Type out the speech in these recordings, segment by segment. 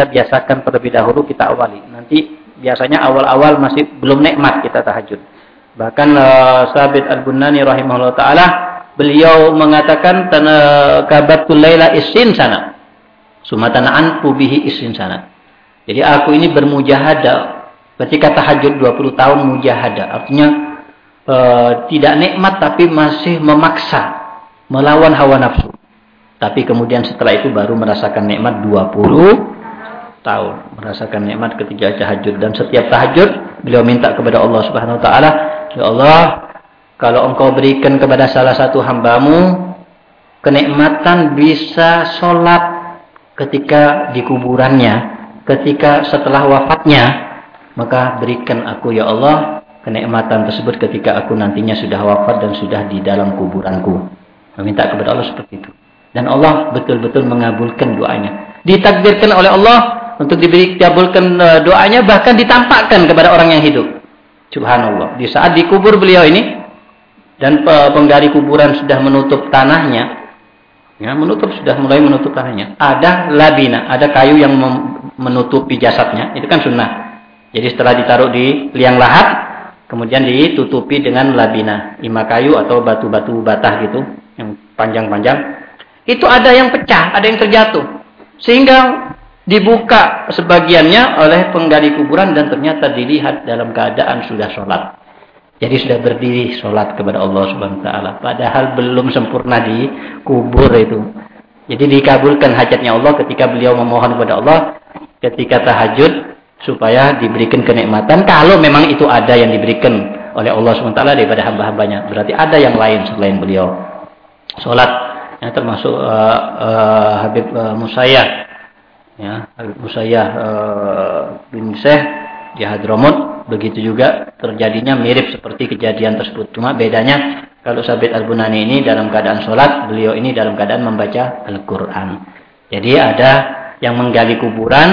kita biasakan terlebih dahulu kita awali. Nanti biasanya awal-awal masih belum nikmat kita tahajud. Bahkan uh, Sabit Al-Bunani rahimahullah taala beliau mengatakan kabatul laila isin sana. Sumatana anfu bihi isin sana. Jadi aku ini bermujahadah ketika tahajud 20 tahun mujahadah. Artinya uh, tidak nikmat tapi masih memaksa melawan hawa nafsu. Tapi kemudian setelah itu baru merasakan nikmat 20 tahun. Merasakan nikmat ketika tahajud. Dan setiap tahajud beliau minta kepada Allah subhanahu wa ta'ala. Ya Allah, kalau engkau berikan kepada salah satu hambamu. Kenikmatan bisa sholat ketika di kuburannya. Ketika setelah wafatnya. Maka berikan aku ya Allah kenikmatan tersebut ketika aku nantinya sudah wafat dan sudah di dalam kuburanku. Meminta kepada Allah seperti itu. Dan Allah betul-betul mengabulkan doanya. Ditakdirkan oleh Allah untuk dikabulkan e, doanya bahkan ditampakkan kepada orang yang hidup. Subhanallah. Di saat dikubur beliau ini dan penggali kuburan sudah menutup tanahnya, ya menutup sudah mulai menutup tanahnya. Ada labina, ada kayu yang menutupi jasadnya. Itu kan sunnah. Jadi setelah ditaruh di liang lahat, kemudian ditutupi dengan labina, lima kayu atau batu-batu batah gitu yang panjang-panjang itu ada yang pecah, ada yang terjatuh. Sehingga dibuka sebagiannya oleh penggali kuburan dan ternyata dilihat dalam keadaan sudah sholat. Jadi sudah berdiri sholat kepada Allah Subhanahu Wa Taala. Padahal belum sempurna di kubur itu. Jadi dikabulkan hajatnya Allah ketika beliau memohon kepada Allah ketika tahajud supaya diberikan kenikmatan. Kalau memang itu ada yang diberikan oleh Allah Subhanahu Wa Taala daripada hamba-hambanya, berarti ada yang lain selain beliau. Sholat ya, termasuk uh, uh, Habib uh, ya Habib Musayyah uh, bin Syekh di Hadramut begitu juga terjadinya mirip seperti kejadian tersebut cuma bedanya kalau Sabit Al-Bunani ini dalam keadaan sholat beliau ini dalam keadaan membaca Al-Quran jadi ada yang menggali kuburan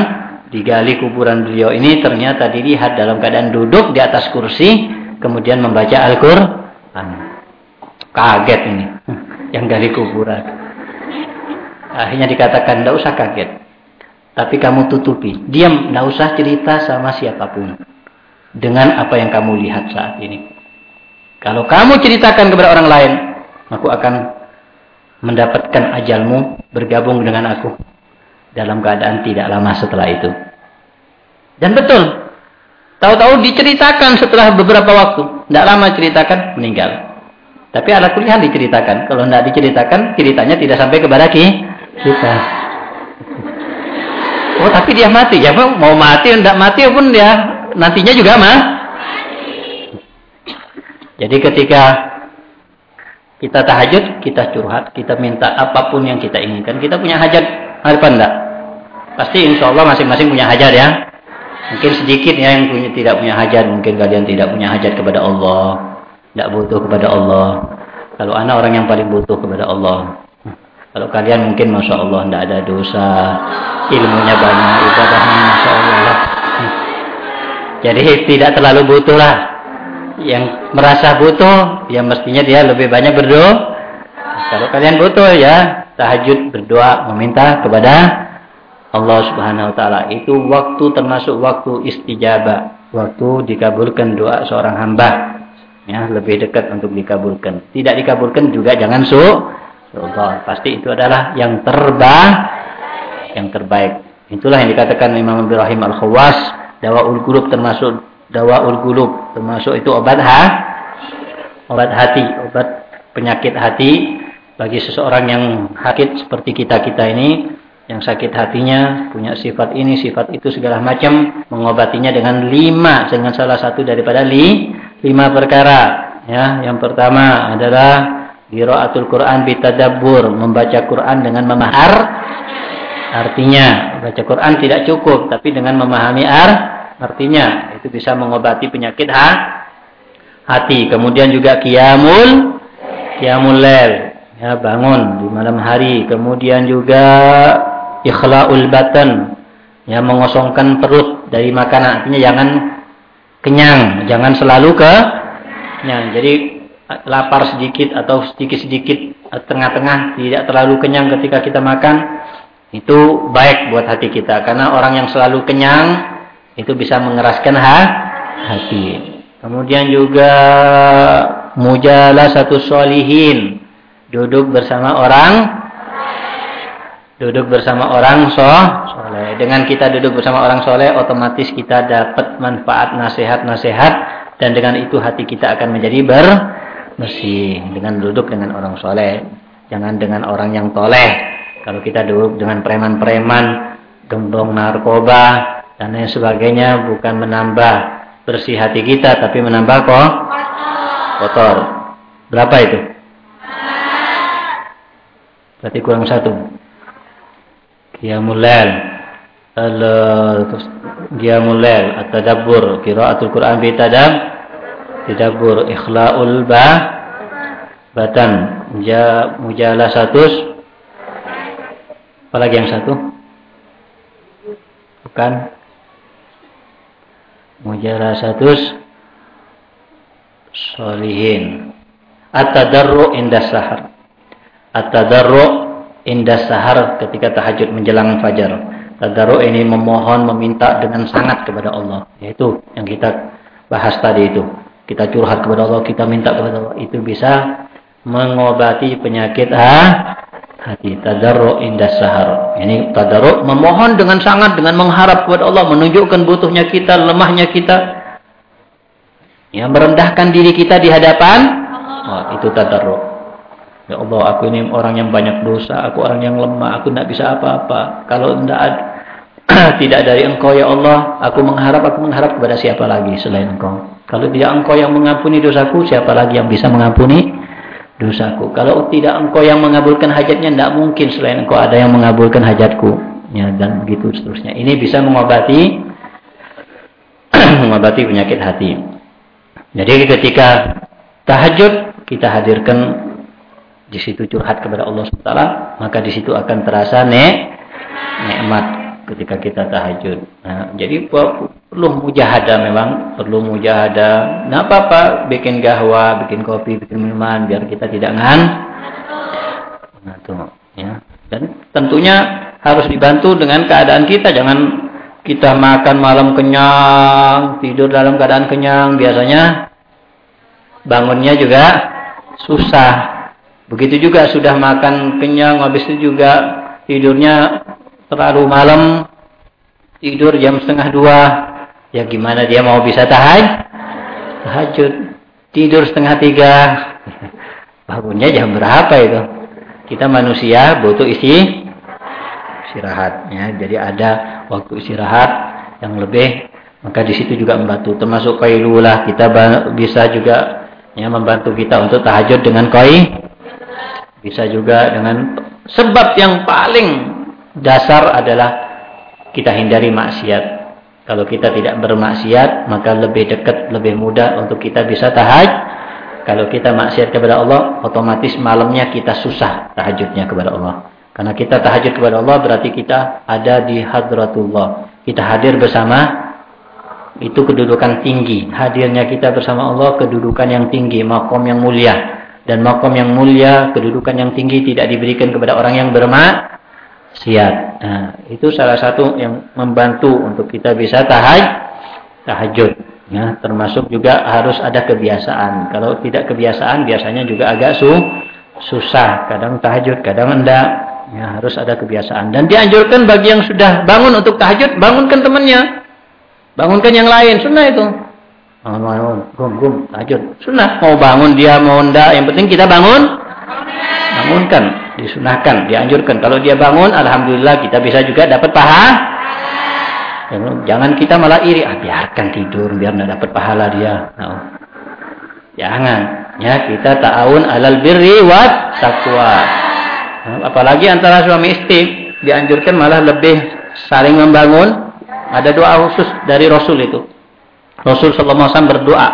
digali kuburan beliau ini ternyata dilihat dalam keadaan duduk di atas kursi kemudian membaca Al-Quran kaget ini yang gali kuburan. Akhirnya dikatakan, tidak usah kaget. Tapi kamu tutupi. Diam, tidak usah cerita sama siapa pun. Dengan apa yang kamu lihat saat ini. Kalau kamu ceritakan kepada orang lain, aku akan mendapatkan ajalmu bergabung dengan aku. Dalam keadaan tidak lama setelah itu. Dan betul. Tahu-tahu diceritakan setelah beberapa waktu. Tidak lama ceritakan, meninggal. Tapi ala kuliah diceritakan. Kalau tidak diceritakan, ceritanya tidak sampai kepada kita. Oh, tapi dia mati. Ya, mau mati, tidak mati pun dia nantinya juga mah. Jadi ketika kita tahajud, kita curhat, kita minta apa pun yang kita inginkan. Kita punya hajat, apa enggak? Pasti insya Allah masing-masing punya hajat ya. Mungkin sedikit ya yang punya, tidak punya hajat. Mungkin kalian tidak punya hajat kepada Allah tidak butuh kepada Allah. Kalau anak orang yang paling butuh kepada Allah. Kalau kalian mungkin Masya Allah tidak ada dosa. Ilmunya banyak, ibadahnya Masya Allah. Jadi tidak terlalu butuh lah. Yang merasa butuh, ya mestinya dia lebih banyak berdoa. Kalau kalian butuh ya, tahajud berdoa meminta kepada Allah Subhanahu wa taala. Itu waktu termasuk waktu istijabah, waktu dikabulkan doa seorang hamba ya lebih dekat untuk dikabulkan. Tidak dikabulkan juga jangan su Allah. Pasti itu adalah yang terbaik, yang terbaik. Itulah yang dikatakan Imam Ibrahim Al-Khawas, dawaul qulub termasuk dawaul qulub, termasuk itu obat ha, obat hati, obat penyakit hati bagi seseorang yang sakit seperti kita-kita ini yang sakit hatinya punya sifat ini sifat itu segala macam mengobatinya dengan lima dengan salah satu daripada li, lima perkara ya yang pertama adalah qiraatul Quran bitadabbur membaca Quran dengan memahar artinya. Baca Quran tidak cukup tapi dengan memahami ar artinya. Itu bisa mengobati penyakit ha, hati. Kemudian juga qiyamul qiyamul lail. Ya bangun di malam hari. Kemudian juga ikhlaul batan ya mengosongkan perut dari makanan. Artinya jangan kenyang jangan selalu ke kenyang. Jadi lapar sedikit atau sedikit-sedikit tengah-tengah tidak terlalu kenyang ketika kita makan Itu baik buat hati kita karena orang yang selalu kenyang itu bisa mengeraskan ha hati. Kemudian juga mujalah satu solihin. Duduk bersama orang duduk bersama orang so, soleh. Dengan kita duduk bersama orang soleh, otomatis kita dapat manfaat nasihat-nasihat dan dengan itu hati kita akan menjadi bersih dengan duduk dengan orang soleh. Jangan dengan orang yang toleh. Kalau kita duduk dengan preman-preman, gembong narkoba dan lain sebagainya bukan menambah bersih hati kita tapi menambah kok kotor. Berapa itu? Berarti kurang satu. Qiyamul Lail. Qiyamul Lail, at-tadabbur, qiraatul Quran bi tadab, tadabbur, ikhlaul ba batan, ja satu Apalagi yang satu? Bukan. satu solihin. At-tadarru inda sahar. At-tadarru indah sahar ketika tahajud menjelang fajar. Tadarru ini memohon, meminta dengan sangat kepada Allah. Yaitu yang kita bahas tadi itu. Kita curhat kepada Allah, kita minta kepada Allah. Itu bisa mengobati penyakit ha? hati. Tadarru indah sahar. Ini tadarru memohon dengan sangat, dengan mengharap kepada Allah. Menunjukkan butuhnya kita, lemahnya kita. Ya, merendahkan diri kita di hadapan. Oh, itu tadarru. Ya Allah, aku ini orang yang banyak dosa, aku orang yang lemah, aku tidak bisa apa-apa. Kalau tidak ada, tidak dari engkau ya Allah, aku mengharap, aku mengharap kepada siapa lagi selain engkau. Kalau tidak engkau yang mengampuni dosaku, siapa lagi yang bisa mengampuni dosaku. Kalau tidak engkau yang mengabulkan hajatnya, tidak mungkin selain engkau ada yang mengabulkan hajatku. Ya, dan begitu seterusnya. Ini bisa mengobati mengobati penyakit hati. Jadi ketika tahajud kita hadirkan di situ curhat kepada Allah SWT, maka di situ akan terasa nek nikmat ketika kita tahajud. Nah, jadi perlu mujahadah memang, perlu mujahadah. Nah, apa-apa bikin gahwa, bikin kopi, bikin minuman biar kita tidak ngan. Nah, tuh, ya. Dan tentunya harus dibantu dengan keadaan kita, jangan kita makan malam kenyang, tidur dalam keadaan kenyang, biasanya bangunnya juga susah Begitu juga sudah makan kenyang, habis itu juga tidurnya terlalu malam, tidur jam setengah dua. Ya gimana dia mau bisa tahan? Tahajud. Tidur setengah tiga. Bangunnya jam berapa itu? Kita manusia butuh isi istirahat. Ya. Jadi ada waktu istirahat yang lebih. Maka di situ juga membantu. Termasuk kailulah kita bisa juga ya, membantu kita untuk tahajud dengan koi bisa juga dengan sebab yang paling dasar adalah kita hindari maksiat. Kalau kita tidak bermaksiat, maka lebih dekat, lebih mudah untuk kita bisa tahaj. Kalau kita maksiat kepada Allah, otomatis malamnya kita susah tahajudnya kepada Allah. Karena kita tahajud kepada Allah berarti kita ada di hadratullah. Kita hadir bersama itu kedudukan tinggi. Hadirnya kita bersama Allah kedudukan yang tinggi, makom yang mulia dan makom yang mulia, kedudukan yang tinggi tidak diberikan kepada orang yang bermaksiat. Nah, itu salah satu yang membantu untuk kita bisa tahaj, tahajud. Ya, termasuk juga harus ada kebiasaan. Kalau tidak kebiasaan, biasanya juga agak su susah. Kadang tahajud, kadang enggak. Ya, harus ada kebiasaan. Dan dianjurkan bagi yang sudah bangun untuk tahajud, bangunkan temannya. Bangunkan yang lain, sunnah itu. Bangun, bangun, gum, gum, tahajud. Sunnah. Mau bangun dia, mau enggak. Yang penting kita bangun. Bangunkan. Disunahkan, dianjurkan. Kalau dia bangun, Alhamdulillah kita bisa juga dapat paha. Jangan kita malah iri. Ah, biarkan tidur, biar enggak dapat pahala dia. Nah, jangan. Ya, kita ta'awun alal birri wa taqwa. Apalagi antara suami istri. Dianjurkan malah lebih saling membangun. Ada doa khusus dari Rasul itu. Rasul sallallahu alaihi wasallam berdoa,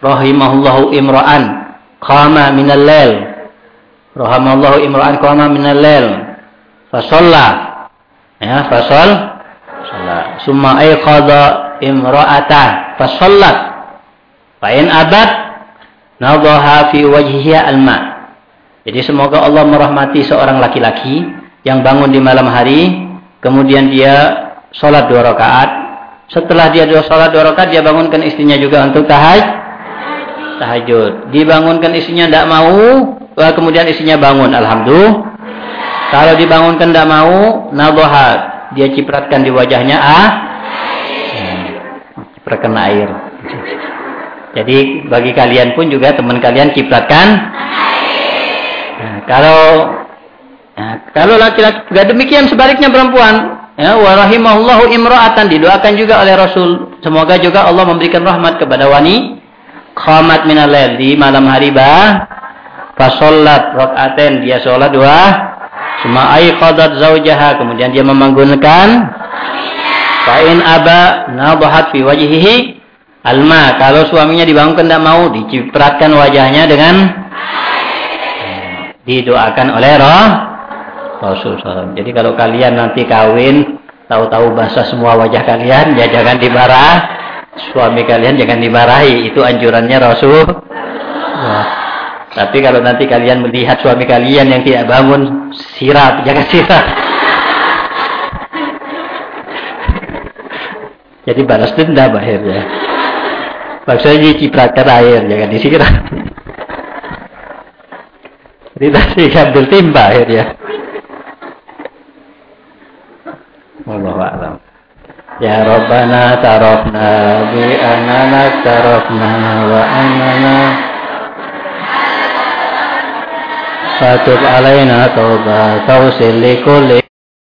rahimahullahu imra'an qama minal lail. Rahimallahu imra'an qama minal lail. Fa Ya, fa shalla. Summa ayqadha imra'ata fa shallat. Fa in abad nadaha fi wajhiha al-ma. Jadi semoga Allah merahmati seorang laki-laki yang bangun di malam hari, kemudian dia sholat dua rakaat. Setelah dia dua sholat dua rakaat, dia bangunkan istrinya juga untuk tahaj, tahajud. Dibangunkan istrinya tidak mau, kemudian istrinya bangun. Alhamdulillah. Kalau dibangunkan tidak mau, nabohat. Dia cipratkan di wajahnya ah, cipratkan air. Jadi bagi kalian pun juga teman kalian cipratkan. Nah, kalau Nah, kalau laki-laki juga demikian sebaliknya perempuan. Ya, wa rahimahullahu imra'atan didoakan juga oleh Rasul. Semoga juga Allah memberikan rahmat kepada wanita qamat minal di malam hari bah fasollat rakaaten dia sholat dua suma aiqadat zaujaha kemudian dia membangunkan fa'in aba nabahat fi wajhihi alma kalau suaminya dibangunkan tidak mau dicipratkan wajahnya dengan didoakan oleh roh Rasul. Jadi kalau kalian nanti kawin, tahu-tahu basah semua wajah kalian, ya jangan dimarah. Suami kalian jangan dimarahi. Itu anjurannya Rasul. Ya. Tapi kalau nanti kalian melihat suami kalian yang tidak bangun, sirap, jangan sirap. Jadi balas dendam akhirnya. Maksudnya dicipratkan air, jangan disiram. Jadi tadi ambil timba akhirnya. Wallahu a'lam. Ya Rabbana tarafna bi anana tarafna wa anana Alaina tauba tausil li kulli